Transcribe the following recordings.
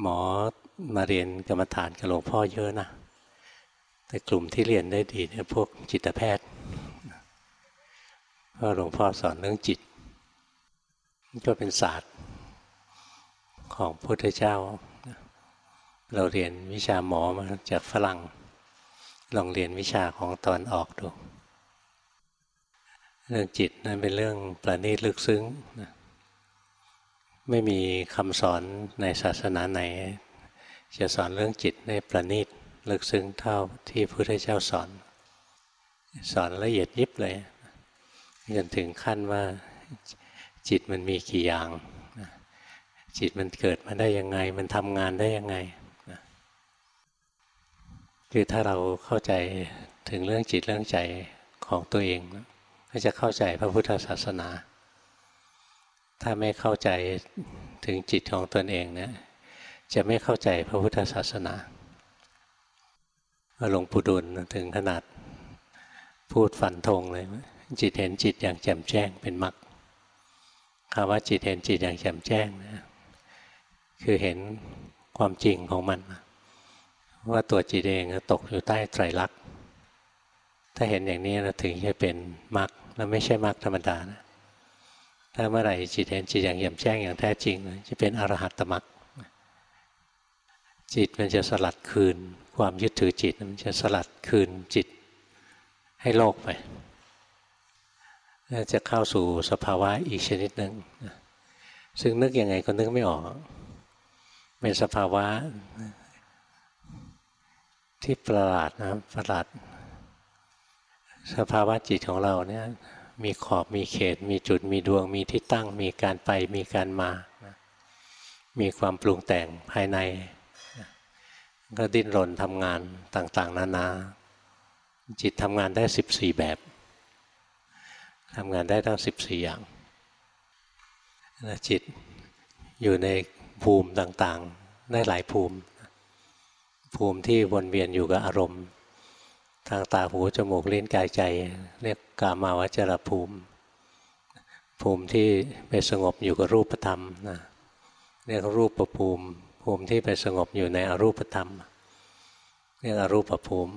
หมอมาเรียนกรรมฐานกับหลวงพ่อเยอะนะ แต่กลุ่มที่เรียนได้ดีเนี่ยพวกจิตแพทย์เพราะหลวงพ่อสอนเรื่องจิต ก็เป็นศาสตร์ของพุทธเจ้า เราเรียนวิชาหมอมาจากฝรั่ง ลองเรียนวิชาของตอนออกดู เรื่องจิตนั้นเป็นเรื่องประณีตลึกซึ้งนะ ไม่มีคำสอนในศาสนาไหน จะสอนเรื่องจิตในประณีตลึกซึ้งเท่าที่พระพุทธเจ้าสอน สอนละเอียดยิบเลยจนถึงขั้นว่าจิตมันมีกี่อย่าง จิตมันเกิดมาได้ยังไง มันทำงานได้ยังไงคือถ้าเราเข้าใจถึงเรื่องจิตเรื่องใจของตัวเองก็จะเข้าใจพระพุทธศาสนา ถ้าไม่เข้าใจถึงจิตของตนเองเนี่ยจะไม่เข้าใจพระพุทธศาสนาหลวงปู่ดุลถึงขนาดพูดฝันธงเลย จิตเห็นจิตอย่างแจ่มแจ้งเป็นมรรคคำว่าจิตเห็นจิตอย่างแจ่มแจ้งนะคือเห็นความจริงของมัน ว่าตัวจิตเองตกอยู่ใต้ไตรลักษณ์ถ้าเห็นอย่างนี้เราถึงจะเป็นมรรคแล้วไม่ใช่มรรคธรรมดานะ ถ้าเมื่อไหร่จิตเห็นจิตอย่างแจ่มแจ้งอย่างแท้จริง จะเป็นอรหัตตมรรคจิตมันจะสลัดคืน ความยึดถือจิตมันจะสลัดคืนจิตให้โลกไปจะเข้าสู่สภาวะอีกชนิดหนึ่งซึ่งนึกยังไงก็นึกไม่ออก เป็นสภาวะที่ประหลาดนะประหลาด สภาวะจิตของเราเนี่ย มีขอบมีเขต มีจุดมีดวงมีที่ตั้ง มีการไปมีการมา มีความปรุงแต่งภายใน ก็ดิ้นรนทำงานต่างๆ นานา จิตทำงานได้สิบสี่แบบทำงานได้ทั้งสิบสี่อย่างจิตอยู่ในภูมิต่างๆ ได้หลายภูมิ ภูมิที่วนเวียนอยู่กับอารมณ์ ทางตาหูจมูกลิ้นกายใจ เรียกกามาวจรภูมิ ภูมิที่ไปสงบอยู่กับรูปธรรมนะเรียกรูปประภูมิ ภูมิที่ไปสงบอยู่ในอรูปธรรม เรียกอรูปภูมิ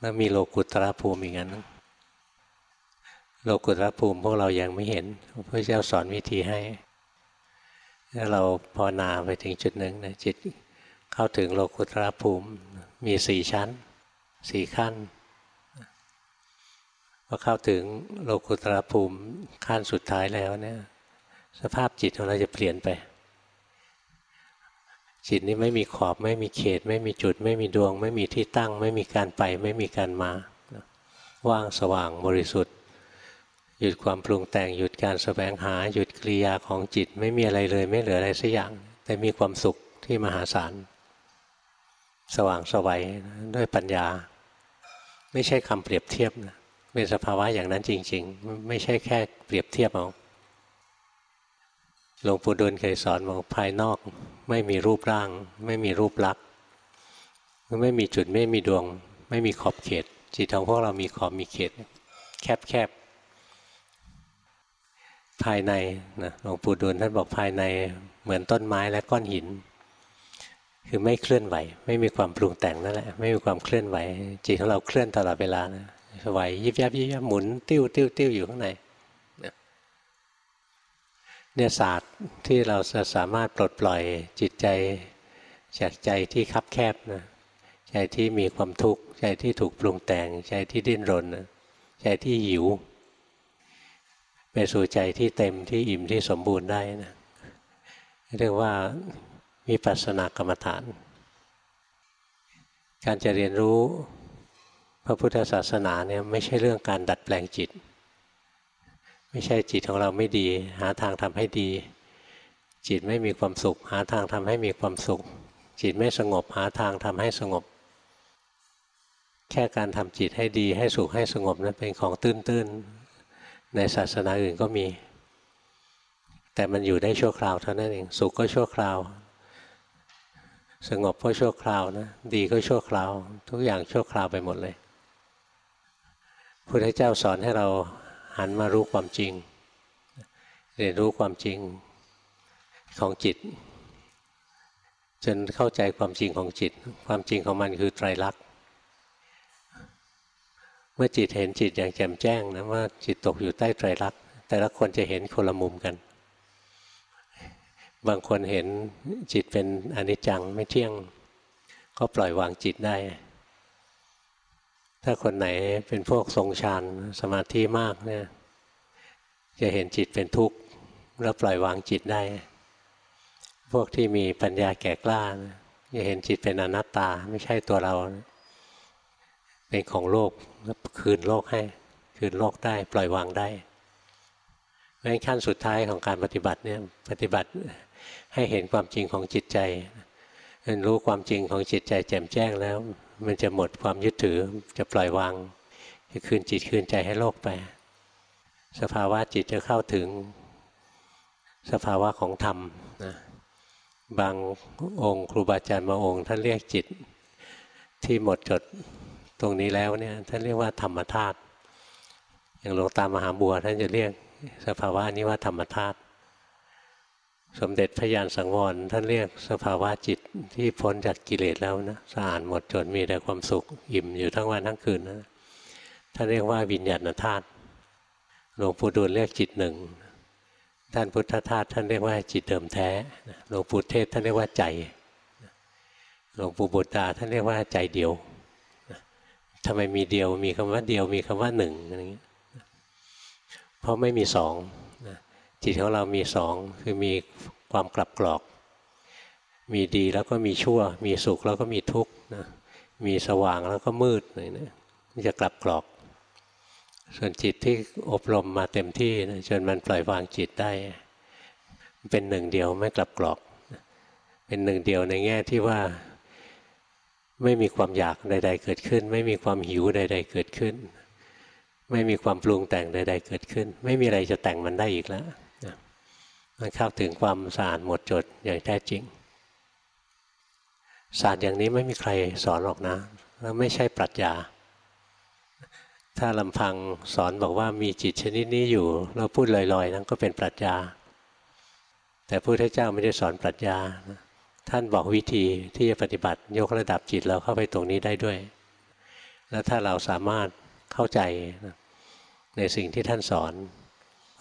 แล้วมีโลกุตระภูมิอีกอันนึงโลกุตระภูมิพวกเรายังไม่เห็นพระเจ้าสอนวิธีให้ถ้าเราภาวนาไปถึงจุดหนึ่งนะจิตเข้าถึงโลกุตระภูมิมีสี่ชั้น สี่ขั้นพอเข้าถึงโลกุตระภูมิขั้นสุดท้ายแล้วเนี่ย สภาพจิตของเราจะเปลี่ยนไป จิตนี้ไม่มีขอบไม่มีเขต ไม่มีจุด ไม่มีดวง ไม่มีที่ตั้ง ไม่มีการไป ไม่มีการมา ว่างสว่างบริสุทธิ์ หยุดความปรุงแต่งหยุดการสแสวงหาหยุดกิริยาของจิตไม่มีอะไรเลย ไม่เหลืออะไรสักอย่าง แต่มีความสุขที่มหาศาลสว่างสวัยด้วยปัญญา ไม่ใช่คำเปรียบเทียบนะเป็นสภาวะอย่างนั้นจริง ๆ ไม่ใช่แค่เปรียบเทียบเอาหลวงปู่ดูลเคยสอนบอกภายนอก ไม่มีรูปร่าง ไม่มีรูปลักษณ์ไม่มีจุดไม่มีดวง ไม่มีขอบเขต จิตของพวกเรามีขอบมีเขต แคบแคบภายในนะหลวงปู่ดูลท่านบอกภายในเหมือนต้นไม้และก้อนหิน คือไม่เคลื่อนไหว ไม่มีความปรุงแต่งนั่นแหละ ไม่มีความเคลื่อนไหว จิตของเราเคลื่อนตลอดเวลานะไหวยิบยับยิบยับหมุนติ้วติ้วติ้วอยู่ข้างในเนี่ยศาสตร์ที่เราจะสามารถปลดปล่อยจิตใจจากใจที่คับแคบนะใจที่มีความทุกข์ใจที่ถูกปรุงแต่งใจที่ดิ้นรนนะใจที่หิวไปสู่ใจที่เต็มที่อิ่มที่สมบูรณ์ได้นะเรียกว่า วิปัสสนากรรมฐาน การจะเรียนรู้พระพุทธศาสนาเนี่ยไม่ใช่เรื่องการดัดแปลงจิต ไม่ใช่จิตของเราไม่ดี หาทางทำให้ดี จิตไม่มีความสุข หาทางทำให้มีความสุข จิตไม่สงบหาทางทำให้สงบ แค่การทำจิตให้ดีให้สุขให้สงบนั้นเป็นของตื้นๆ ในศาสนาอื่นก็มี แต่มันอยู่ได้ชั่วคราวเท่านั้นเอง สุขก็ชั่วคราว สงบก็ชั่วคราวนะ ดีก็ชั่วคราว ทุกอย่างชั่วคราวไปหมดเลยพุทธเจ้าสอนให้เราหันมารู้ความจริง เรียนรู้ความจริงของจิต จนเข้าใจความจริงของจิต ความจริงของมันคือไตรลักษณ์เมื่อจิตเห็นจิตอย่างแจ่มแจ้งนะว่าจิตตกอยู่ใต้ไตรลักษณ์แต่ละคนจะเห็นคนละมุมกัน บางคนเห็นจิตเป็นอนิจจังไม่เที่ยง ก็ปล่อยวางจิตได้ ถ้าคนไหนเป็นพวกทรงฌานสมาธิมากเนี่ยจะเห็นจิตเป็นทุกข์แล้วปล่อยวางจิตได้ พวกที่มีปัญญาแก่กล้าจะเห็นจิตเป็นอนัตตาไม่ใช่ตัวเรา เป็นของโลกแล้วคืนโลกให้ คืนโลกได้ ปล่อยวางได้เพราะขั้นสุดท้ายของการปฏิบัติเนี่ยปฏิบัติ ให้เห็นความจริงของจิตใจรู้ความจริงของจิตใจแจ่มแจ้งแล้ว มันจะหมดความยึดถือจะปล่อยวางจะคืนจิตคืนใจให้โลกไป สภาวะจิตจะเข้าถึงสภาวะของธรรมนะบางองค์ครูบาอาจารย์บางองค์ท่านเรียกจิตที่หมดจดตรงนี้แล้วเนี่ยท่านเรียกว่าธรรมธาตุอย่างหลวงตามหาบัวท่านจะเรียกสภาวะนี้ว่าธรรมธาตุ สมเด็จพระยานสังวรท่านเรียกสภาวะจิตที่พ้นจากกิเลสแล้วนะสะอาดหมดจดมีแต่ความสุขอิ่มอยู่ทั้งวันทั้งคืนนะท่านเรียกว่าวิญญาณธาตุหลวงปู่ดูลเรียกจิตหนึ่งท่านพุทธทาสท่านเรียกว่าจิตเดิมแท้หลวงปู่เทศท่านเรียกว่าใจหลวงปู่บุตราท่านเรียกว่าใจเดียวทำไมมีเดียวมีคำว่าเดียวมีคำว่าหนึ่งอะไรเงี้ยเพราะไม่มีสอง จิตของเรามีสองคือมีความกลับกรอก มีดีแล้วก็มีชั่ว มีสุขแล้วก็มีทุกข์นะมีสว่างแล้วก็มืดอะไรเนี่ยมันจะกลับกรอก ส่วนจิตที่อบรมมาเต็มที่นะจนมันปล่อยวางจิตได้ เป็นหนึ่งเดียวไม่กลับกรอก เป็นหนึ่งเดียวในแง่ที่ว่าไม่มีความอยากใด ๆ เกิดขึ้น ไม่มีความหิวใด ๆ เกิดขึ้น ไม่มีความปรุงแต่งใด ๆ เกิดขึ้น ไม่มีอะไรจะแต่งมันได้อีกแล้ว มันเข้าถึงความสะอาดหมดจดอย่างแท้จริง ศาสตร์อย่างนี้ไม่มีใครสอนหรอกนะ แล้วไม่ใช่ปรัชญา ถ้าลำพังสอนบอกว่ามีจิตชนิดนี้อยู่ เราพูดลอยๆ นั้นก็เป็นปรัชญา แต่พระพุทธเจ้าไม่ได้สอนปรัชญา ท่านบอกวิธีที่จะปฏิบัติยกระดับจิตเราเข้าไปตรงนี้ได้ด้วย แล้วถ้าเราสามารถเข้าใจในสิ่งที่ท่านสอน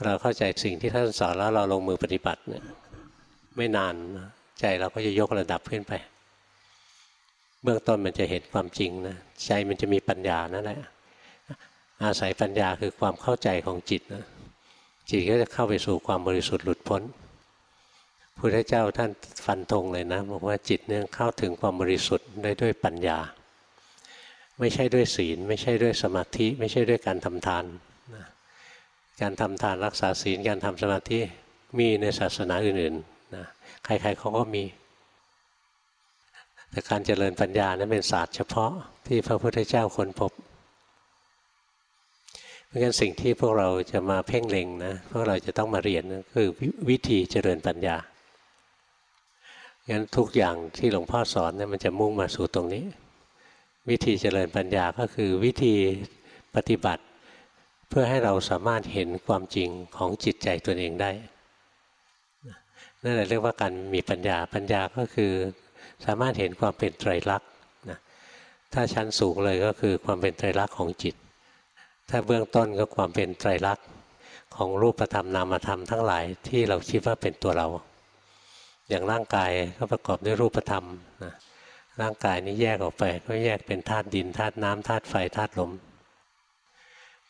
เราเข้าใจสิ่งที่ท่านสอนแล้วเราลงมือปฏิบัติเนี่ยไม่นานใจเราก็จะยกระดับขึ้นไป เบื้องต้นมันจะเห็นความจริงนะใจมันจะมีปัญญานั่นแหละอาศัยปัญญาคือความเข้าใจของจิตนะจิตก็จะเข้าไปสู่ความบริสุทธิ์หลุดพ้นพุทธเจ้าท่านฟันธงเลยนะบอกว่าจิตเนี่ยเข้าถึงความบริสุทธิ์ได้ด้วยปัญญา ไม่ใช่ด้วยศีล ไม่ใช่ด้วยสมาธิ ไม่ใช่ด้วยการทำทาน การทำทานรักษาศีลการทำสมาธิมีในศาสนาอื่นๆนะใครๆเขาก็มี แต่การเจริญปัญญานั้นเป็นศาสตร์เฉพาะที่พระพุทธเจ้าค้นพบเพราะฉะนั้นสิ่งที่พวกเราจะมาเพ่งเล็งนะพวกเราจะต้องมาเรียนนะคือวิธีเจริญปัญญางั้นทุกอย่างที่หลวงพ่อสอนเนี่ยมันจะมุ่งมาสู่ตรงนี้ วิธีเจริญปัญญาก็คือวิธีปฏิบัติ เพื่อให้เราสามารถเห็นความจริงของจิตใจตัวเองได้นั่นแหละเรียกว่าการมีปัญญาปัญญาก็คือสามารถเห็นความเป็นไตรลักษณ์ถ้าชั้นสูงเลยก็คือความเป็นไตรลักษณ์ของจิต ถ้าเบื้องต้นก็ความเป็นไตรลักษณ์ของรูปธรรมนามธรรมทั้งหลายที่เราคิดว่าเป็นตัวเรา อย่างร่างกายก็ประกอบด้วยรูปธรรมนะร่างกายนี้แยกออกไปก็แยกเป็นธาตุดินธาตุน้ำธาตุไฟธาตุลม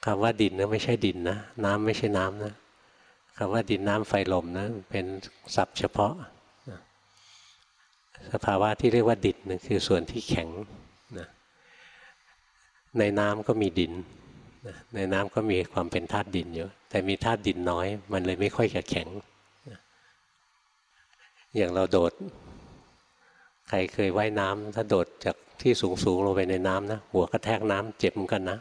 คำว่าดินนะไม่ใช่ดินนะ น้ำไม่ใช่น้ำนะคำว่าดินน้ำไฟลมนะเป็นศัพท์เฉพาะ สภาวะที่เรียกว่าดินนะคือส่วนที่แข็งนะในน้ำก็มีดินในน้ำก็มีความเป็นธาตุดินอยู่ แต่มีธาตุดินน้อย มันเลยไม่ค่อยจะแข็งอย่างเราโดด ใครเคยว่ายน้ำถ้าโดดจากที่สูงสูงลงไปในน้ำนะหัวกระแทกน้ำเจ็บเหมือนกันนะ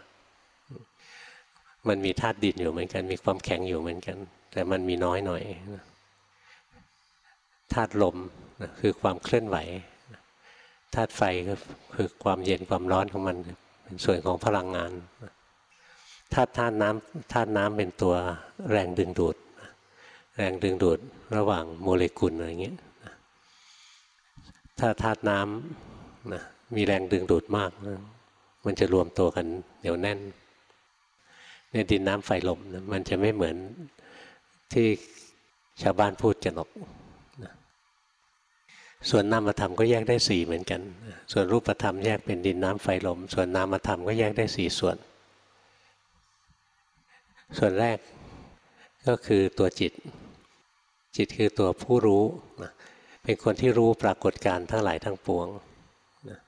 มันมีธาตุดินอยู่เหมือนกัน มีความแข็งอยู่เหมือนกัน แต่มันมีน้อยหน่อยธาตุลมคือความเคลื่อนไหวธาตุไฟก็คือความเย็นความร้อนของมันเป็นส่วนของพลังงานธาตุธาตุน้ำธาตุน้ำเป็นตัวแรงดึงดูด แรงดึงดูดระหว่างโมเลกุลอะไรเงี้ยถ้าธาตุน้ำนะมีแรงดึงดูดมากนะมันจะรวมตัวกันเหนียวแน่น ในดินน้ำไฟลมนะมันจะไม่เหมือนที่ชาวบ้านพูดกันหรอกนะส่วนนามธรรมก็แยกได้สี่เหมือนกัน ส่วนรูปธรรมแยกเป็นดินน้ำไฟลม ส่วนนามธรรมก็แยกได้สี่ส่วน ส่วนแรกก็คือตัวจิต จิตคือตัวผู้รู้นะเป็นคนที่รู้ปรากฏการทั้งหลายทั้งปวงนะ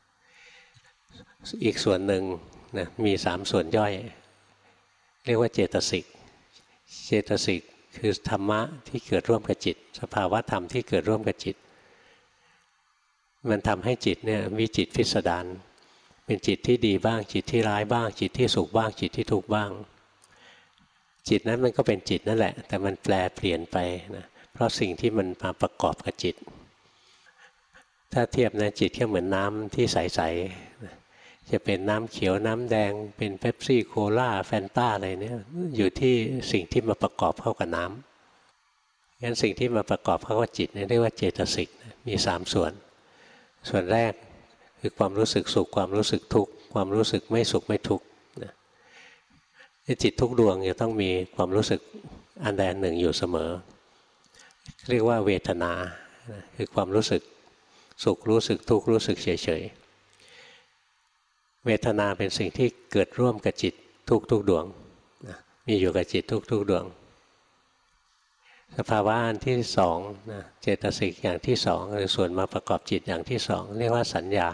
อีกส่วนหนึ่งนะมีสามส่วนย่อย เรียกว่าเจตสิก เจตสิกคือธรรมะที่เกิดร่วมกับจิต สภาวะธรรมที่เกิดร่วมกับจิต มันทำให้จิตเนี่ยมีจิตพิสดารเป็นจิตที่ดีบ้าง จิตที่ร้ายบ้าง จิตที่สุขบ้าง จิตที่ทุกข์บ้าง จิตนั้นมันก็เป็นจิตนั่นแหละ แต่มันแปลเปลี่ยนไปนะเพราะสิ่งที่มันมาประกอบกับจิต ถ้าเทียบนะจิตก็เหมือนน้ำที่ใสๆ จะเป็นน้ำเขียวน้ำแดง เป็นเป๊ปซี่โคลาแฟนต้าอะไรเนี่ยอยู่ที่สิ่งที่มาประกอบเข้ากับน้ำงั้นสิ่งที่มาประกอบเข้ากับจิตเนี่ยเรียกว่าเจตสิกมีสามส่วน ส่วนแรกคือความรู้สึกสุขความรู้สึกทุกข์ความรู้สึกไม่สุขไม่ทุกข์จิตทุกดวงจะต้องมีความรู้สึกอันใดอันหนึ่งอยู่เสมอ เรียกว่าเวทนาคือความรู้สึกสุขรู้สึกทุกข์รู้สึกเฉยๆ เวทนาเป็นสิ่งที่เกิดร่วมกับจิตทุกทุกดวงมีอยู่กับจิตทุกทุกดวง สภาวะอันที่สองนะเจตสิกอย่างที่สองหรือส่วนมาประกอบจิตอย่างที่สองเรียกว่าสัญญา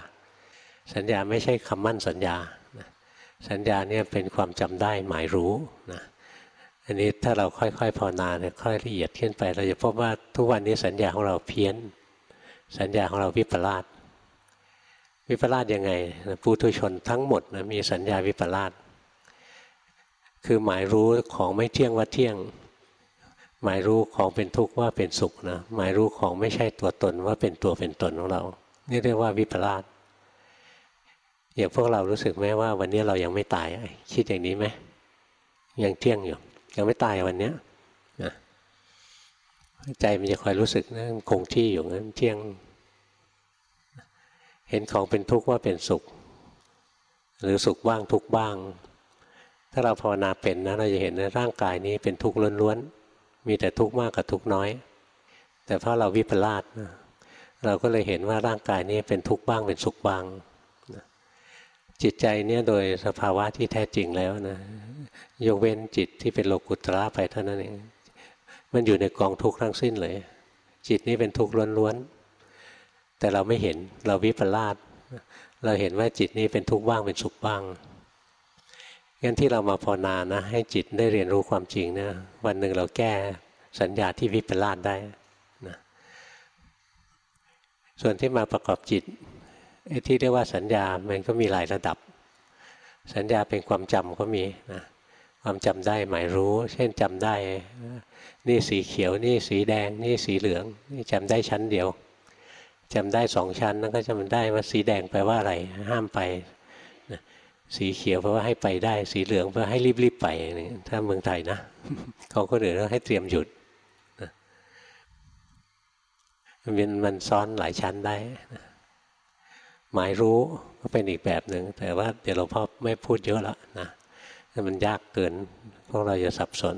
สัญญาไม่ใช่คำมั่นสัญญาสัญญาเนี่ยเป็นความจำได้หมายรู้นะอันนี้ถ้าเราค่อยๆภาวนาเนี่ยค่อยละเอียดขึ้นไป เราจะพบว่าทุกวันนี้สัญญาของเราเพี้ยน สัญญาของเราวิปลาส วิปลาสยังไงปุถุชนทั้งหมดนะมีสัญญาวิปลาสคือหมายรู้ของไม่เที่ยงว่าเที่ยง หมายรู้ของเป็นทุกข์ว่าเป็นสุขนะหมายรู้ของไม่ใช่ตัวตนว่าเป็นตัวเป็นตนของเรา นี่เรียกว่าวิปลาสอย่างพวกเรารู้สึกไหมว่า วันนี้เรายังไม่ตายคิดอย่างนี้ไหมยังเที่ยงอยู่ยังไม่ตายวันนี้นะใจมันจะคอยรู้สึกนะคงที่อยู่นั้นเที่ยง เห็นของเป็นทุกข์ว่าเป็นสุข หรือสุขบ้างทุกข์บ้าง ถ้าเราภาวนาเป็นนะเราจะเห็นว่าร่างกายนี้เป็นทุกข์ล้วนๆมีแต่ทุกข์มากกับทุกข์น้อย แต่เพราะเราวิปลาสนะเราก็เลยเห็นว่าร่างกายนี้เป็นทุกข์บ้างเป็นสุขบ้างจิตใจเนี่ยโดยสภาวะที่แท้จริงแล้วนะยกเว้นจิตที่เป็นโลกุตระไปเท่านั้นเองมันอยู่ในกองทุกข์ทั้งสิ้นเลย จิตนี้เป็นทุกข์ล้วนๆ แต่เราไม่เห็นเราวิปลาสเราเห็นว่าจิตนี้เป็นทุกข์บ้างเป็นสุขบ้างงั้นที่เรามาภาวนานะ ให้จิตได้เรียนรู้ความจริงนะวันหนึ่งเราแก้สัญญาที่วิปลาสได้นะส่วนที่มาประกอบจิตไอ้ที่เรียกว่าสัญญามันก็มีหลายระดับ สัญญาเป็นความจำก็มีนะความจำได้หมายรู้ เช่นจำได้ นี่สีเขียวนี่สีแดง นี่สีเหลือง นี่จำได้ชั้นเดียว จำได้สองชั้นนั่นก็จำได้ว่าสีแดงแปลว่าอะไร ห้ามไปนะสีเขียวแปลว่าให้ไปได้ สีเหลืองแปลว่าให้รีบๆไปถ้าเมืองไทยนะของคนอื่นก็ให้เตรียมหยุดนะมันมันซ้อนหลายชั้นได้นะหมายรู้ก็เป็นอีกแบบหนึ่งแต่ว่าเดี๋ยวหลวงพ่อไม่พูดเยอะแล้วนะมันยากเกินพวกเราจะสับสน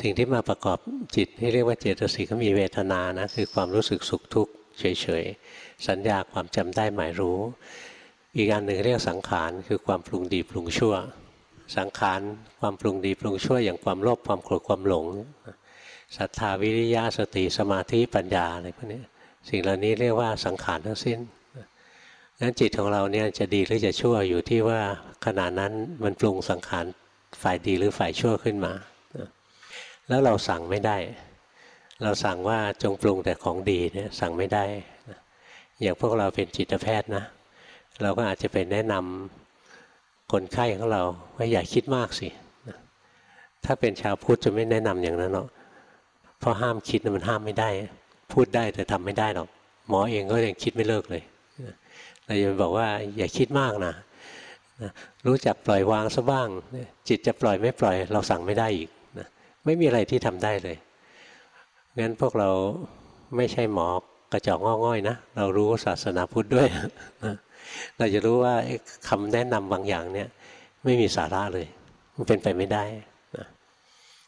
สิ่งที่มาประกอบจิตที่เรียกว่าเจตสิกก็มีเวทนานะคือความรู้สึกสุขทุกข์เฉยๆสัญญาความจำได้หมายรู้ อีกอันหนึ่งเรียกสังขารคือความปรุงดีปรุงชั่ว สังขารความปรุงดีปรุงชั่ว อย่างความโลภความโกรธความหลงศรัทธาวิริยะสติสมาธิปัญญาอะไรพวกนี้สิ่งเหล่านี้เรียกว่าสังขารทั้งสิ้นนั้นจิตของเราเนี่ยจะดีหรือจะชั่วอยู่ที่ว่าขณะนั้นมันปรุงสังขารฝ่ายดีหรือฝ่ายชั่วขึ้นมา แล้วเราสั่งไม่ได้ เราสั่งว่าจงปรุงแต่ของดีเนี่ยสั่งไม่ได้ อย่างพวกเราเป็นจิตแพทย์นะ เราก็อาจจะไปแนะนำคนไข้ของเราว่าอย่าคิดมากสิ ถ้าเป็นชาวพุทธจะไม่แนะนำอย่างนั้นหรอก เพราะห้ามคิดมันห้ามไม่ได้ พูดได้แต่ทำไม่ได้หรอก หมอเองก็ยังคิดไม่เลิกเลยเราจะบอกว่าอย่าคิดมากนะรู้จักปล่อยวางซะบ้าง จิตจะปล่อยไม่ปล่อย เราสั่งไม่ได้อีก ไม่มีอะไรที่ทำได้เลยงั้นพวกเราไม่ใช่หมอกระจอกงอง่อยนะเรารู้ศาสนาพุทธด้วยนะเราจะรู้ว่าคำแนะนำบางอย่างเนี่ยไม่มีสาระเลย มันเป็นไปไม่ได้นะ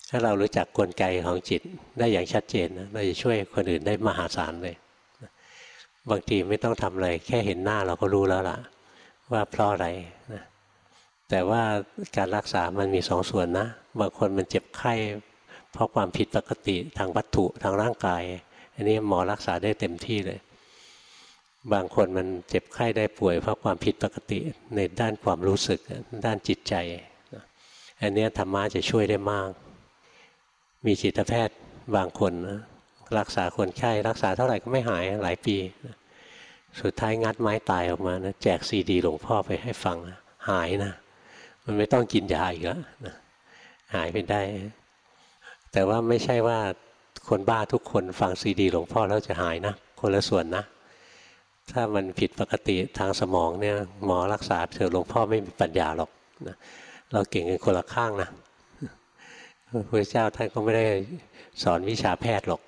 ถ้าเรารู้จักกลไกของจิตได้อย่างชัดเจนนะเราจะช่วยคนอื่นได้มหาศาลเลยนะบางทีไม่ต้องทำอะไรแค่เห็นหน้าเราก็รู้แล้วล่ะ ว่าเพราะอะไรนะแต่ว่าการรักษามันมีสองส่วนนะ บางคนมันเจ็บไข้ เพราะความผิดปกติทางวัตถุทางร่างกาย อันนี้หมอรักษาได้เต็มที่เลย บางคนมันเจ็บไข้ได้ป่วย เพราะความผิดปกติในด้านความรู้สึกด้านจิตใจ อันนี้ธรรมะจะช่วยได้มาก มีจิตแพทย์บางคนนะรักษาคนไข้รักษาเท่าไหร่ก็ไม่หายหลายปี สุดท้ายงัดไม้ตายออกมานะแจกซีดีหลวงพ่อไปให้ฟังหายนะ มันไม่ต้องกินยาอีกแล้วนะหายไปได้ แต่ว่าไม่ใช่ว่าคนบ้าทุกคนฟังซีดีหลวงพ่อแล้วจะหายนะ คนละส่วนนะ ถ้ามันผิดปกติทางสมองเนี่ยหมอรักษาเถอะหลวงพ่อไม่มีปัญญาหรอกนะเราเก่งกันคนละข้างนะพระเจ้าท่านก็ไม่ได้สอนวิชาแพทย์หรอก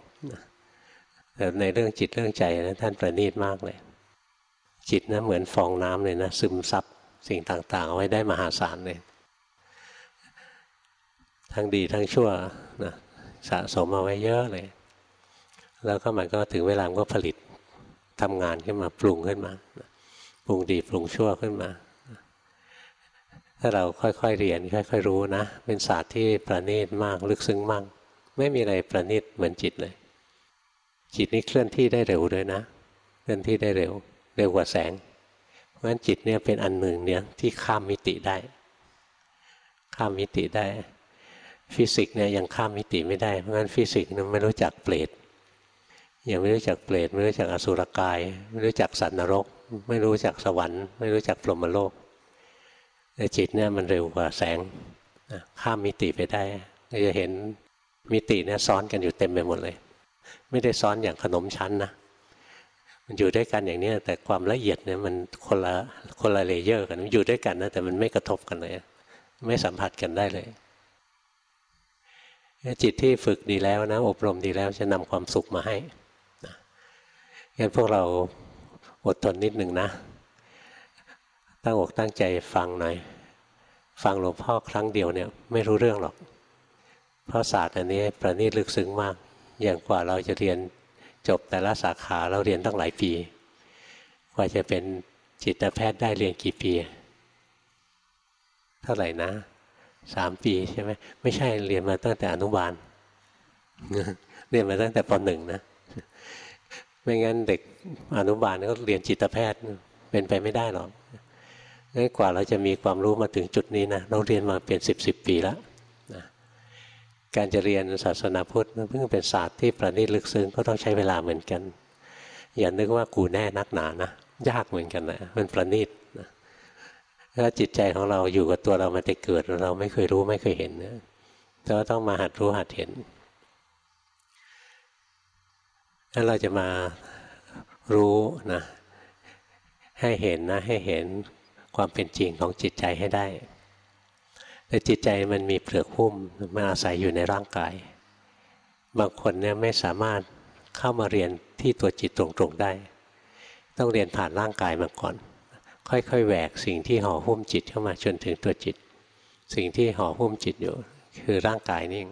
แต่ในเรื่องจิตเรื่องใจนะท่านประณีตมากเลย จิตนะเหมือนฟองน้ำเลยนะซึมซับสิ่งต่างๆเอาไว้ได้มหาศาลเลย ทั้งดีทั้งชั่วนะสะสมเอาไว้เยอะเลย แล้วก็มันก็ถึงเวลามันก็ผลิตทำงานขึ้นมาปรุงขึ้นมาปรุงดีปรุงชั่วขึ้นมา ถ้าเราค่อยๆเรียนค่อยๆรู้นะ เป็นศาสตร์ที่ประณีตมากลึกซึ้งมาก ไม่มีอะไรประณีตเหมือนจิตเลย จิตนี้เคลื่อนที่ได้เร็วด้วยนะ เคลื่อนที่ได้เร็ว เร็วกว่าแสง เพราะฉะนั้นจิตเนี่ยเป็นอันหนึ่งเนี่ยที่ข้ามมิติได้ ข้ามมิติได้ ฟิสิกส์เนี่ยยังข้ามมิติไม่ได้เพราะงั้นฟิสิกส์เนี่ยไม่รู้จักเปรตยังไม่รู้จักเปรตไม่รู้จักอสุรกาย ไม่รู้จักสัตว์นรก ไม่รู้จักสวรรค์ ไม่รู้จักพรหมโลกแต่จิตเนี่ยมันเร็วกว่าแสงข้ามมิติไปได้จะเห็นมิติเนี่ยซ้อนกันอยู่เต็มไปหมดเลย ไม่ได้ซ้อนอย่างขนมชั้นนะมันอยู่ด้วยกันอย่างนี้แต่ความละเอียดเนี่ยมันคนละคนละ layer กันมันอยู่ด้วยกันนะแต่มันไม่กระทบกันเลย ไม่สัมผัสกันได้เลย จิตที่ฝึกดีแล้วนะ อบรมดีแล้วจะนำความสุขมาให้งั้นพวกเราอดทนนิดหนึ่งนะ ตั้งอกตั้งใจฟังหน่อย ฟังหลวงพ่อครั้งเดียวเนี่ยไม่รู้เรื่องหรอก เพราะศาสตร์อันนี้ประณีตลึกซึ้งมาก อย่างกว่าเราจะเรียนจบแต่ละสาขาเราเรียนตั้งหลายปี กว่าจะเป็นจิตแพทย์ได้เรียนกี่ปี เท่าไหร่นะ สามปีใช่ไหมไม่ใช่เรียนมาตั้งแต่อนุบาลเรียนมาตั้งแต่ปหนึ่งนะไม่งั้นเด็กอนุบาลก็เรียนจิตแพทย์เป็นไปไม่ได้หรอกงั้นกว่าเราจะมีความรู้มาถึงจุดนี้นะเราเรียนมาเป็นสิบสิบปีแล้วนะการจะเรียนศาสนาพุทธเพิ่งเป็นศาสตร์ที่ประณีตลึกซึ้งก็ต้องใช้เวลาเหมือนกัน อย่านึกว่ากูแน่นักหนานะยากเหมือนกันนะมันประณีตนะ ถ้าจิตใจของเราอยู่กับตัวเรามาแต่เกิดเราไม่เคยรู้ไม่เคยเห็นนะแต่ว่าต้องมาหัดรู้หัดเห็นถ้าเราจะมารู้นะให้เห็นนะให้เห็นความเป็นจริงของจิตใจให้ได้ แต่จิตใจมันมีเปลือกหุ้มมันอาศัยอยู่ในร่างกาย บางคนเนี่ยไม่สามารถเข้ามาเรียนที่ตัวจิตตรงๆได้ ต้องเรียนผ่านร่างกายมาก่อน ค่อยๆแหวกสิ่งที่ห่อหุ้มจิตเข้ามาจนถึงตัวจิต สิ่งที่ห่อหุ้มจิตอยู่ คือร่างกายนี่ง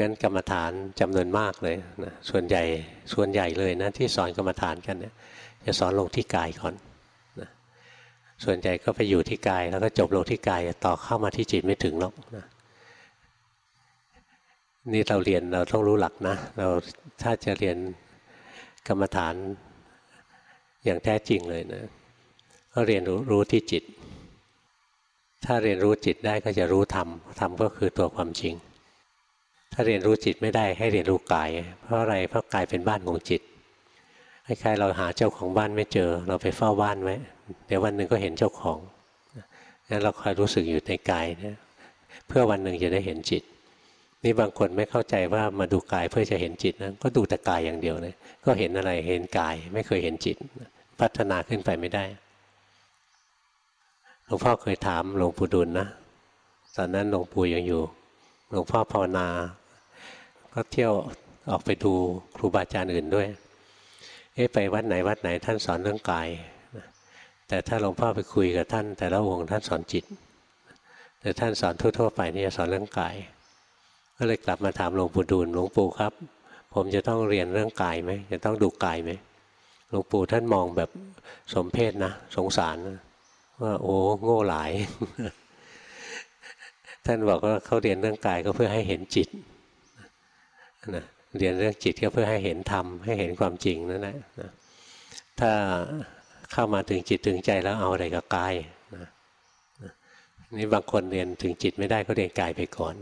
งั้นกรรมฐานจำนวนมากเลยนะส่วนใหญ่ส่วนใหญ่เลยนะที่สอนกรรมฐานกันเนี่ยจะสอนลงที่กายก่อนนะส่วนใหญ่ก็ไปอยู่ที่กาย แล้วก็จบลงที่กายต่อเข้ามาที่จิตไม่ถึงหรอกนะนี่เราเรียนเราต้องรู้หลักนะ เราถ้าจะเรียนกรรมฐานอย่างแท้จริงเลยนะ ก็เรียนรู้รู้ที่จิต ถ้าเรียนรู้จิตได้ก็จะรู้ธรรมธรรมก็คือตัวความจริง ถ้าเรียนรู้จิตไม่ได้ให้เรียนรู้กาย เพราะอะไรเพราะกายเป็นบ้านของจิตคล้ายๆเราหาเจ้าของบ้านไม่เจอ เราไปเฝ้าบ้านไว้เดี๋ยววันหนึ่งก็เห็นเจ้าของงั้นเราคอยรู้สึกอยู่ในกายเนี่ยเพื่อวันหนึ่งจะได้เห็นจิต นี่บางคนไม่เข้าใจว่ามาดูกายเพื่อจะเห็นจิตนะก็ดูแต่กายอย่างเดียวเลยก็เห็นอะไรเห็นกายไม่เคยเห็นจิต พัฒนาขึ้นไปไม่ได้ หลวงพ่อเคยถามหลวงปู่ดุลนะตอนนั้นหลวงปู่ยังอยู่ หลวงพ่อภาวนา ก็เที่ยวออกไปดูครูบาอาจารย์อื่นด้วย เอ๊ะไปวัดไหนวัดไหนท่านสอนเรื่องกาย แต่ถ้าหลวงพ่อไปคุยกับท่าน แต่ละองค์ท่านสอนจิต แต่ท่านสอนทั่ว ๆ ไปนี่จะสอนเรื่องกาย ก็เลยกลับมาถามหลวงปู่ดูลหลวงปู่ครับ ผมจะต้องเรียนเรื่องกายไหมจะต้องดูกายไหมหลวงปู่ท่านมองแบบสมเพศนะ สงสารนะ ว่าโอ้โง่หลาย ท่านบอกว่าเขาเรียนเรื่องกายก็เพื่อให้เห็นจิตนะเรียนเรื่องจิตก็เพื่อให้เห็นธรรมให้เห็นความจริงนั่นแหละนะถ้าเข้ามาถึงจิตถึงใจแล้วเอาอะไรกับกายนะนี่บางคนเรียนถึงจิตไม่ได้ก็เรียนกายไปก่อน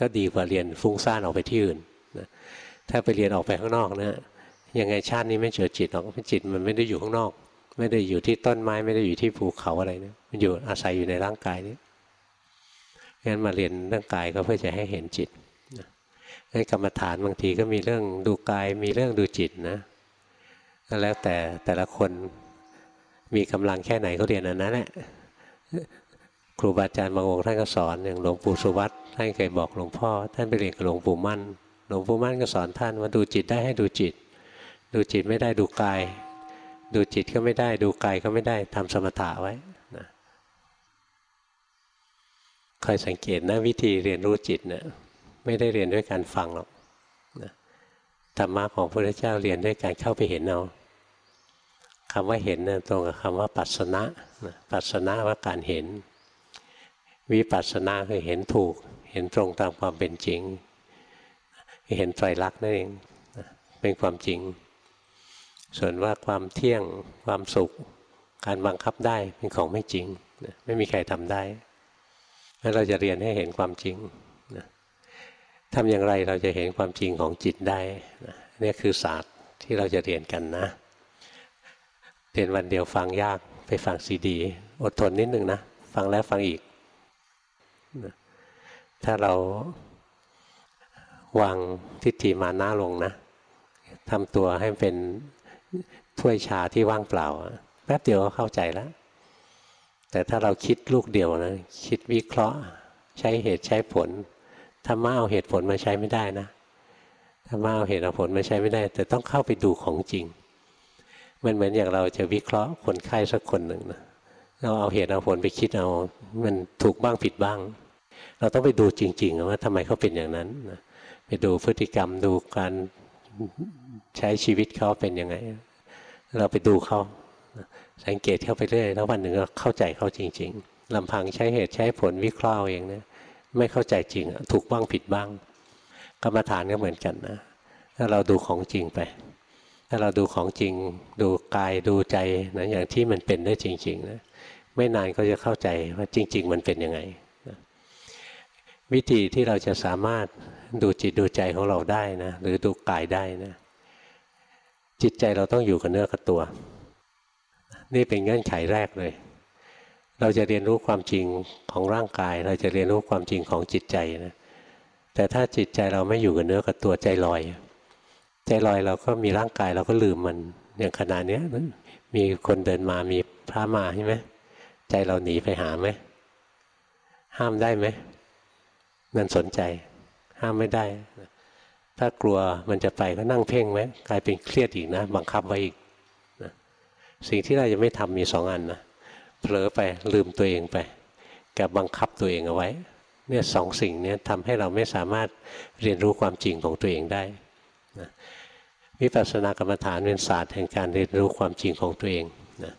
ก็ดีกว่าเรียนฟุ้งซ่านออกไปที่อื่นนะถ้าไปเรียนออกไปข้างนอกนะยังไงชาตินี้ไม่เจอจิตหรอกจิตมันไม่ได้อยู่ข้างนอก ไม่ได้อยู่ที่ต้นไม้ไม่ได้อยู่ที่ภูเขาอะไรนะมันอยู่อาศัยอยู่ในร่างกายนี้งั้นมาเรียนเรื่องกายก็เพื่อจะให้เห็นจิตงั้นกรรมฐานบางทีก็มีเรื่องดูกายมีเรื่องดูจิตนะแล้วแต่แต่ละคนมีกำลังแค่ไหนก็เรียนอันนั้นแหละครูบาอาจารย์บางองค์ท่านก็สอนอย่างหลวงปู่สุวัตท่านเคยบอกหลวงพ่อ ท่านไปเรียนกับหลวงปู่มั่น หลวงปู่มั่นก็สอนท่านว่าดูจิตได้ให้ดูจิต ดูจิตไม่ได้ดูกาย ดูจิตก็ไม่ได้ ดูกายก็ไม่ได้ทำสมถะไว้นะคอยสังเกตนะวิธีเรียนรู้จิตเนะี่ยไม่ได้เรียนด้วยการฟังหรอกนะธรรมะของพระพุทธเจ้าเรียนด้วยการเข้าไปเห็นเอาคำว่าเห็นนะตรงกับคำว่าปัสสนะปัสสนะว่าการเห็น วิปัสสนาคือเห็นถูก เห็นตรงตามความเป็นจริง เห็นไตรลักษณ์นั่นเองเป็นความจริง ส่วนว่าความเที่ยงความสุข การบังคับได้เป็นของไม่จริงไม่มีใครทำได้แล้วเราจะเรียนให้เห็นความจริงทำอย่างไรเราจะเห็นความจริงของจิตได้นี่คือศาสตร์ที่เราจะเรียนกันนะเรียนวันเดียวฟังยากไปฟังซีดี อดทนนิดนึงนะ ฟังแล้วฟังอีกถ้าเราวางทิฏฐิมานะลงนะทำตัวให้เป็น ถ้วยชาที่ว่างเปล่า แป๊บเดียวก็เข้าใจแล้ว แต่ถ้าเราคิดลูกเดียวนะคิดวิเคราะห์ ใช้เหตุใช้ผลธรรมะเอาเหตุผลมาใช้ไม่ได้นะธรรมะเอาเหตุเอาผลมาใช้ไม่ได้ แต่ต้องเข้าไปดูของจริง มันเหมือนอย่างเราจะวิเคราะห์คนไข้สักคนหนึ่งนะเราเอาเหตุเอาผลไปคิดเอา มันถูกบ้างผิดบ้าง เราต้องไปดูจริง ๆ ว่าทำไมเขาเป็นอย่างนั้นนะไปดูพฤติกรรมดูการ ใช้ชีวิตเขาเป็นยังไง เราไปดูเขาสังเกตเข้าไปเรื่อยแล้ววันหนึ่งก็เข้าใจเขาจริง ๆลำพังใช้เหตุใช้ผลวิเคราะห์เองเนะไม่เข้าใจจริงถูกบ้างผิดบ้าง กรรมฐานก็เหมือนกันนะถ้าเราดูของจริงไป ถ้าเราดูของจริง ดูกายดูใจนะอย่างที่มันเป็นได้จริงๆนะไม่นานก็จะเข้าใจว่าจริง ๆ มันเป็นยังไงนะวิธีที่เราจะสามารถ ดูจิตดูใจของเราได้นะ หรือดูกายได้นะ จิตใจเราต้องอยู่กับเนื้อกับตัว นี่เป็นเงื่อนไขแรกเลย เราจะเรียนรู้ความจริงของร่างกาย เราจะเรียนรู้ความจริงของจิตใจนะแต่ถ้าจิตใจเราไม่อยู่กับเนื้อกับตัวใจลอย ใจลอยเราก็มีร่างกายเราก็ลืมมันอย่างขนาดนี้มีคนเดินมามีพระมาใช่ไหมใจเราหนีไปหาไหมห้ามได้ไหมนั่นสนใจ ห้ามไม่ได้ ถ้ากลัวมันจะไปก็นั่งเพ่งไหมกลายเป็นเครียดอีกนะ บังคับไว้อีกนะสิ่งที่เราจะไม่ทำมีสองอันนะเผลอไปลืมตัวเองไปกับบังคับตัวเองเอาไว้ เนี่ยสองสิ่งนี้ทำให้เราไม่สามารถเรียนรู้ความจริงของตัวเองได้นะวิปัสสนากรรมฐานเป็นศาสตร์แห่งการเรียนรู้ความจริงของตัวเองนะ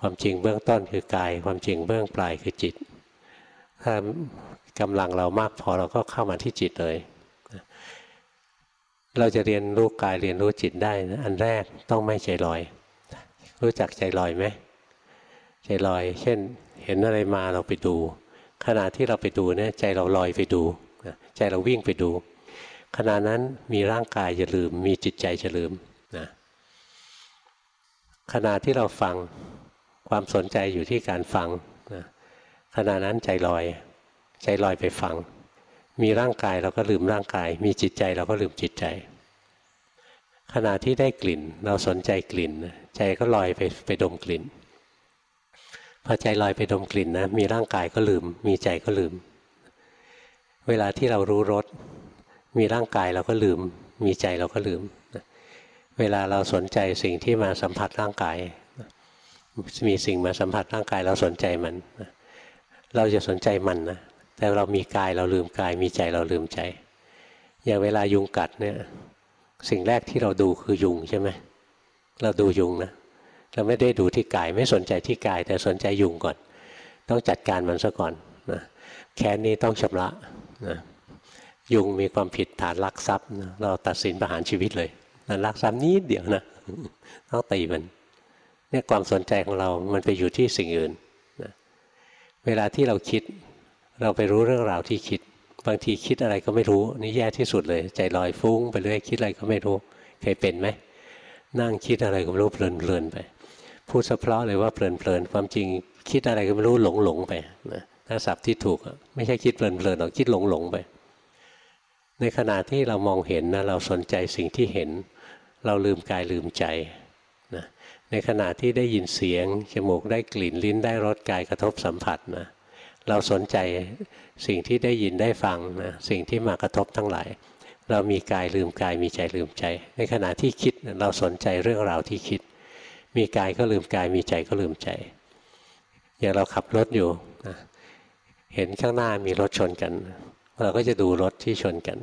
ความจริงเบื้องต้นคือกาย ความจริงเบื้องปลายคือจิต ถ้า กำลังเรามากพอเราก็เข้ามาที่จิตเลย เราจะเรียนรู้กายเรียนรู้จิตได้นะอันแรกต้องไม่ใจลอย รู้จักใจลอยไหมใจลอย เช่น เห็นอะไรมาเราไปดู ขณะที่เราไปดูเนี่ยใจเราลอยไปดูใจเราวิ่งไปดูขณะนั้นมีร่างกายจะลืม มีจิตใจจะลืมนะขณะที่เราฟังความสนใจอยู่ที่การฟังนะขณะนั้นใจลอย ใจลอยไปฟัง มีร่างกายเราก็ลืมร่างกาย มีจิตใจเราก็ลืมจิตใจ ขณะที่ได้กลิ่น เราสนใจกลิ่น ใจก็ลอยไปไปดมกลิ่นพอใจลอยไปดมกลิ่นนะมีร่างกายก็ลืม มีใจก็ลืม เวลาที่เรารู้รสมีร่างกายเราก็ลืม มีใจเราก็ลืม เวเวลาเราสนใจสิ่งที่มาสัมผัสร่างกาย มีสิ่งมาสัมผัสร่างกายเราสนใจมัน เราจะสนใจมันนะ แต่เรามีกายเราลืมกาย มีใจเราลืมใจ อย่างเวลายุงกัดเนี่ย สิ่งแรกที่เราดูคือยุงใช่ไหมเราดูยุงนะเราไม่ได้ดูที่กายไม่สนใจที่กาย แต่สนใจยุงก่อน ต้องจัดการมันซะก่อนนะแค้นนี้ต้องชำระนะยุงมีความผิดฐานลักทรัพย์นะเราตัดสินประหารชีวิตเลยนะลักทรัพย์นิดเดียวนะต้องตีมันเนี่ยความสนใจของเรามันไปอยู่ที่สิ่งอื่นนะเวลาที่เราคิด เราไปรู้เรื่องราวที่คิด บางทีคิดอะไรก็ไม่รู้ นี่แย่ที่สุดเลย ใจลอยฟุ้งไปเรื่อยคิดอะไรก็ไม่รู้เคยเป็นไหมนั่งคิดอะไรก็ไม่รู้เพลินๆไป พูดสะเพาะเลยว่าเพลินๆความจริงคิดอะไรก็ไม่รู้หลงๆไปนะถ้าศัพท์ที่ถูกไม่ใช่คิดเพลินๆหรอกคิดหลงๆไป ในขณะที่เรามองเห็นนะเราสนใจสิ่งที่เห็น เราลืมกายลืมใจนะในขณะที่ได้ยินเสียงจมูกได้กลิ่นลิ้นได้รสกายกระทบสัมผัสนะ เราสนใจสิ่งที่ได้ยินได้ฟังนะสิ่งที่มากระทบทั้งหลาย เรามีกายลืมกายมีใจลืมใจ ในขณะที่คิดเราสนใจเรื่องราวที่คิด มีกายก็ลืมกายมีใจก็ลืมใจ อย่างเราขับรถอยู่นะเห็นข้างหน้ามีรถชนกัน เราก็จะดูรถที่ชนกัน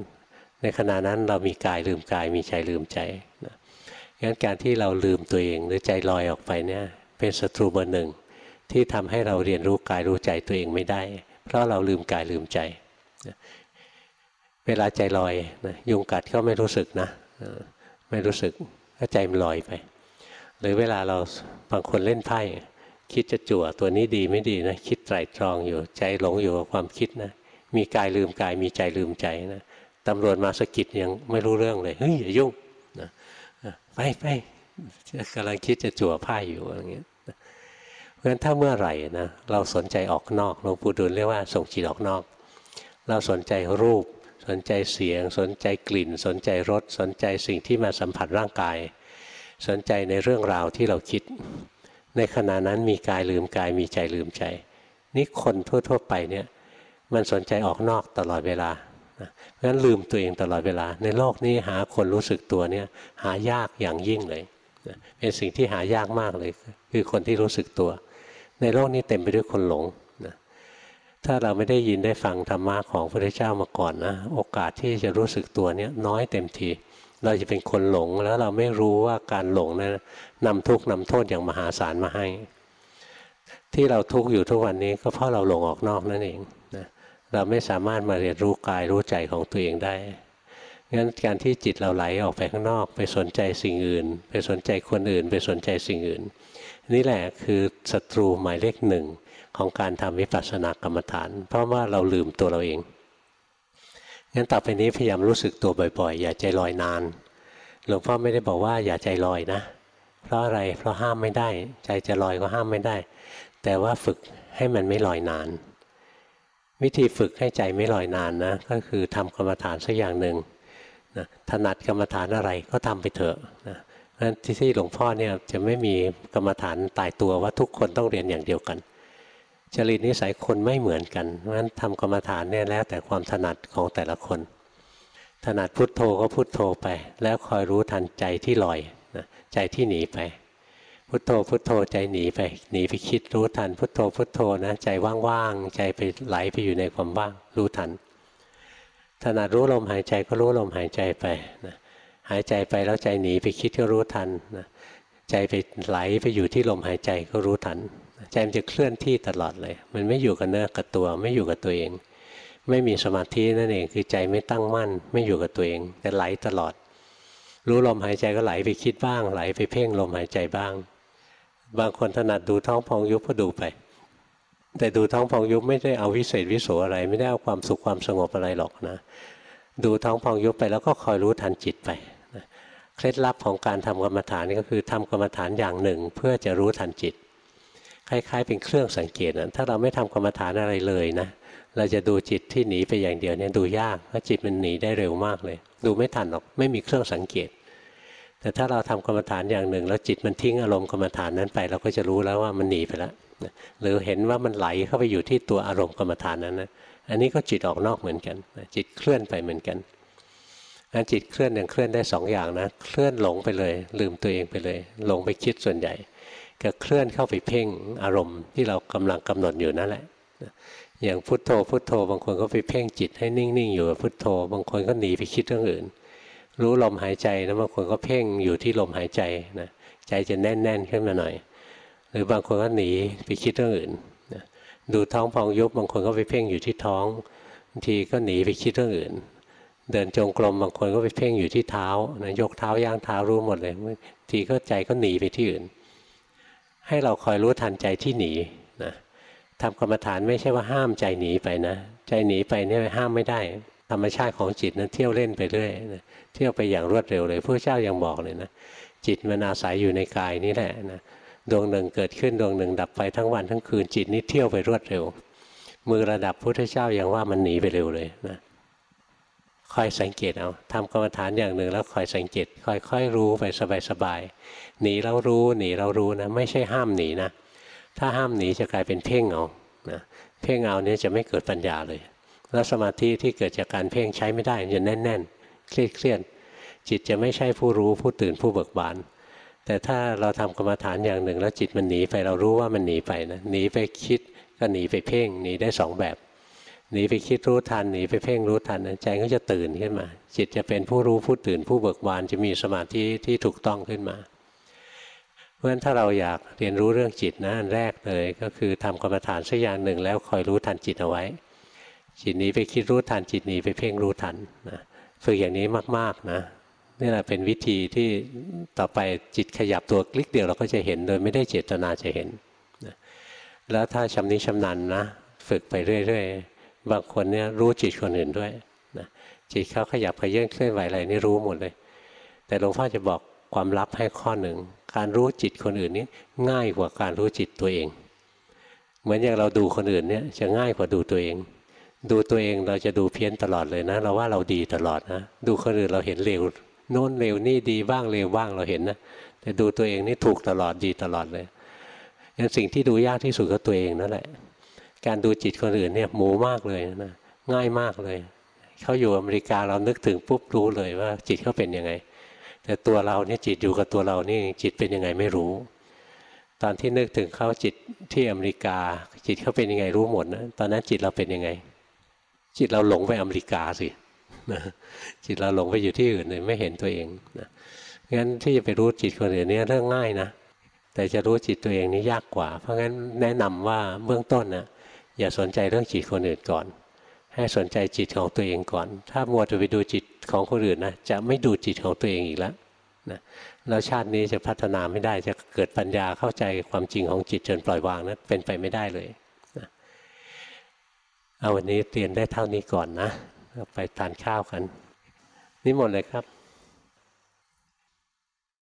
ในขณะนั้นเรามีกายลืมกายมีใจลืมใจนะงั้นการที่เราลืมตัวเองหรือใจลอยออกไปเนี่ยเป็นศัตรูเบอร์หนึ่ง ที่ทำให้เราเรียนรู้กายรู้ใจตัวเองไม่ได้ เพราะเราลืมกายลืมใจเวลาใจลอยนะยุงกัดก็ไม่รู้สึกนะไม่รู้สึกก็ใจมันลอยไป หรือเวลาเราบางคนเล่นไพ่คิดจะจั่วตัวนี้ดีไม่ดีนะคิดไตรตรองอยู่ใจหลงอยู่กับความคิดนะมีกายลืมกายมีใจลืมใจนะตำรวจมาสกิดยังไม่รู้เรื่องเลยเฮ้ยอย่ายุ่งนะไปไปกำลังคิดจะจั่วไพ่อยู่อย่างเงี้ย ราะฉะนั้นถ้าเมื่อไหร่นะเราสนใจออกนอกหลวงปู่ดูลเรียกว่าส่งจิตออกนอก เราสนใจรูป สนใจเสียง สนใจกลิ่น สนใจรสสนใจสิ่งที่มาสัมผัสร่างกาย สนใจในเรื่องราวที่เราคิด ในขณะนั้นมีกายลืมกายมีใจลืมใจ นี่คนทั่ว ๆ ไปเนี่ยมันสนใจออกนอกตลอดเวลาเพราะฉะนั้นลืมตัวเองตลอดเวลา ในโลกนี้หาคนรู้สึกตัวเนี่ยหายากอย่างยิ่งเลยเป็นสิ่งที่หายากมากเลย คือคนที่รู้สึกตัว ในโลกนี้เต็มไปด้วยคนหลงนะถ้าเราไม่ได้ยินได้ฟังธรรมะของพระพุทธเจ้ามาก่อนนะโอกาสที่จะรู้สึกตัวเนี้ยน้อยเต็มที เราจะเป็นคนหลงแล้วเราไม่รู้ว่าการหลงนะั้นนำทุกข์นำโทษอย่างมหาศาลมาให้ ที่เราทุกข์อยู่ทุกวันนี้ก็เพราะเราหลงออกนอกนั่นเองนะเราไม่สามารถมาเรียนรู้กายรู้ใจของตัวเองได้งั้นการที่จิตเราไหลออกไปข้างนอก ไปสนใจสิ่งอื่น ไปสนใจคนอื่น ไปสนใจสิ่งอื่น นี่แหละคือศัตรูหมายเลขหนึ่งของการทำวิปัสสนากรรมฐาน เพราะว่าเราลืมตัวเราเองงั้นต่อไปนี้พยายามรู้สึกตัวบ่อยๆ อย่าใจลอยนานหลวงพ่อไม่ได้บอกว่าอย่าใจลอยนะ เพราะอะไรเพราะห้ามไม่ได้ ใจจะลอยก็ห้ามไม่ได้ แต่ว่าฝึกให้มันไม่ลอยนาน วิธีฝึกให้ใจไม่ลอยนานนะก็คือทำกรรมฐานสักอย่างหนึ่งนะถนัดกรรมฐานอะไรก็ทำไปเถอะนะ นั้นที่หลวงพ่อเนี่ยจะไม่มีกรรมฐานตายตัวว่าทุกคนต้องเรียนอย่างเดียวกันจริตนิสัยคนไม่เหมือนกันเพราะฉะนั้นทำกรรมฐานเนี่ยแล้วแต่ความถนัดของแต่ละคน ถนัดพุทโธก็พุทโธไป แล้วคอยรู้ทันใจที่ลอยนะใจที่หนีไป พุทโธพุทโธใจหนีไป หนีไปคิดรู้ทัน พุทโธพุทโธนะใจว่างๆใจไปไหลไปอยู่ในความว่างรู้ทัน ถนัดรู้ลมหายใจก็รู้ลมหายใจไปนะ หายใจไปแล้วใจหนีไปคิดก็รู้ทันนะใจไปไหลไปอยู่ที่ลมหายใจก็รู้ทัน ใจมันจะเคลื่อนที่ตลอดเลย มันไม่อยู่กับเนื้อกับตัวไม่อยู่กับตัวเอง ไม่มีสมาธินั่นเองคือใจไม่ตั้งมั่น ไม่อยู่กับตัวเอง แต่ไหลตลอด รู้ลมหายใจก็ไหลไปคิดบ้าง ไหลไปเพ่งลมหายใจบ้าง บางคนถนัดดูท้องพองยุบก็ดูไป แต่ดูท้องพองยุบไม่ได้เอาวิเศษวิโสอะไร ไม่ได้เอาความสุขความสงบอะไรหรอกนะ ดูท้องพองยุบไปแล้วก็คอยรู้ทันจิตไป เคล็ดลับของการทำกรรมฐานนี่ก็คือทำกรรมฐานอย่างหนึ่ง เพื่อจะรู้ทันจิต คล้าย ๆ เป็นเครื่องสังเกตนะถ้าเราไม่ทำกรรมฐานอะไรเลยนะเราจะดูจิตที่หนีไปอย่างเดียวเนี่ยดูยากเพราะจิตมันหนีได้เร็วมากเลย ดูไม่ทันหรอกไม่มีเครื่องสังเกต แต่ถ้าเราทำกรรมฐานอย่างหนึ่ง แล้วจิตมันทิ้งอารมณ์กรรมฐานนั้นไป เราก็จะรู้แล้วว่ามันหนีไปแล้วหรือเห็นว่ามันไหลเข้าไปอยู่ที่ตัวอารมณ์กรรมฐานนั้นนะอันนี้ก็จิตออกนอกเหมือนกัน จิตเคลื่อนไปเหมือนกัน งั้นจิตเคลื่อนอยังเคลื่อนได้สองอย่างนะ เคลื่อนหลงไปเลย ลืมตัวเองไปเลย หลงไปคิดส่วนใหญ่กับเคลื่อนเข้าไปเพ่งอารมณ์ที่เรากำลังกำหนดอยู่นั่นแหละอย่างพุทโธพุทโธ บางคนก็ไปเพ่งจิตให้นิ่งๆอยู่กับพุทโธ บางคนก็หนีไปคิดเรื่องอื่น รู้ลมหายใจนะบางคนก็เพ่งอยู่ที่ลมหายใจนะใจจะแน่นๆขึ้นมาหน่อย หรือบางคนก็หนีไปคิดเรื่องอื่นนะดูท้องพองยุบบางคนก็ไปเพ่งอยู่ที่ท้องบางทีก็หนีไปคิดเรื่องอื่น เดินจงกรมบางคนก็ไปเพ่งอยู่ที่เท้านะยกเท้าย่างเท้ารู้หมดเลยทีก็ใจก็หนีไปที่อื่น ให้เราคอยรู้ทันใจที่หนีนะทำกรรมฐานไม่ใช่ว่าห้ามใจหนีไปนะ ใจหนีไปเนี่ยห้ามไม่ได้ ธรรมชาติของจิตนั้นเที่ยวเล่นไปเรื่อยนะเที่ยวไปอย่างรวดเร็วเลยพระเจ้ายังบอกเลยนะจิตมันอาศัยอยู่ในกายนี่แหละนะดวงหนึ่งเกิดขึ้นดวงหนึ่งดับไปทั้งวันทั้งคืนจิตนี่เที่ยวไปรวดเร็ว มือระดับพุทธเจ้ายังว่ามันหนีไปเร็วเลยนะ คอยสังเกตเอาทำกรรมฐานอย่างหนึ่งแล้วคอยสังเกตค่อยๆรู้ไปสบายๆหนีเรารู้หนีเรารู้นะไม่ใช่ห้ามหนีนะถ้าห้ามหนีจะกลายเป็นเพ่งเอานะเพ่งเอาเนี่ยจะไม่เกิดปัญญาเลย แล้วสมาธิที่เกิดจากการเพ่งใช้ไม่ได้จะแน่นๆเครียดเครียดจิตจะไม่ใช่ผู้รู้ผู้ตื่นผู้เบิกบาน แต่ถ้าเราทำกรรมฐานอย่างหนึ่ง แล้วจิตมันหนีไปเรารู้ว่ามันหนีไปนะหนีไปคิดก็หนีไปเพ่งหนีได้สองแบบ หนีไปคิดรู้ทันหนีไปเพ่งรู้ทันใจก็จะตื่นขึ้นมา จิตจะเป็นผู้รู้ผู้ตื่นผู้เบิกบานจะมีสมาธิที่ถูกต้องขึ้นมาเพราะฉะนั้นถ้าเราอยากเรียนรู้เรื่องจิตนะอันแรกเลย ก็คือทำกรรมฐานสักอย่างหนึ่ง แล้วคอยรู้ทันจิตเอาไว้ จิตหนีไปคิดรู้ทันจิตหนีไปเพ่งรู้ทันนะฝึกอย่างนี้มากๆนะนี่แหละเป็นวิธีที่ต่อไปจิตขยับตัวคลิกเดียวเราก็จะเห็น โดยไม่ได้เจตนาจะเห็นนะแล้วถ้าชำนิชำนาญนะฝึกไปเรื่อย ๆ บางคนเนี่ยรู้จิตคนอื่นด้วยนะจิตเขาขยับขยื่นเคลื่อนไหวอะไรนี่รู้หมดเลย แต่หลวงพ่อจะบอกความลับให้ข้อหนึ่ง การรู้จิตคนอื่นนี่ง่ายกว่าการรู้จิตตัวเอง เหมือนอย่างเราดูคนอื่นเนี่ยจะง่ายกว่าดูตัวเอง ดูตัวเองเราจะดูเพี้ยนตลอดเลยนะ เราว่าเราดีตลอดนะ ดูคนอื่นเราเห็นเลวโน้นเร็วนี่ดีบ้างเร็วบ้างเราเห็นนะแต่ดูตัวเองนี่ถูกตลอดดีตลอดเลยงั้นสิ่งที่ดูยากที่สุดก็ตัวเองนั่นแหละ การดูจิตคนอื่นเนี่ยหมูมากเลยนะง่ายมากเลย เขาอยู่อเมริกาเรานึกถึงปุ๊บรู้เลยว่าจิตเขาเป็นยังไง แต่ตัวเราเนี่ยจิตอยู่กับตัวเรานี่จิตเป็นยังไงไม่รู้ ตอนที่นึกถึงเขาจิตที่อเมริกา จิตเขาเป็นยังไงรู้หมดนะตอนนั้นจิตเราเป็นยังไง จิตเราหลงไปอเมริกาสินะจิตเราหลงไปอยู่ที่อื่นเลยไม่เห็นตัวเองนะงั้นที่จะไปรู้จิตคนอื่นเนี่ยเรื่องง่ายนะแต่จะรู้จิตตัวเองนี่ยากกว่า เพราะงั้นแนะนำว่าเบื้องต้นนะ อย่าสนใจเรื่องจิตคนอื่นก่อน ให้สนใจจิตของตัวเองก่อน ถ้ามัวจะไปดูจิตของคนอื่นนะจะไม่ดูจิตของตัวเองอีกแล้วนะแล้วชาตินี้จะพัฒนาไม่ได้จะเกิดปัญญาเข้าใจความจริงของจิตจนปล่อยวางนะั้นเป็นไปไม่ได้เลยนะเอาวันนี้เรียนได้เท่านี้ก่อนนะไปทานข้าวกัน นี่หมดเลยครับ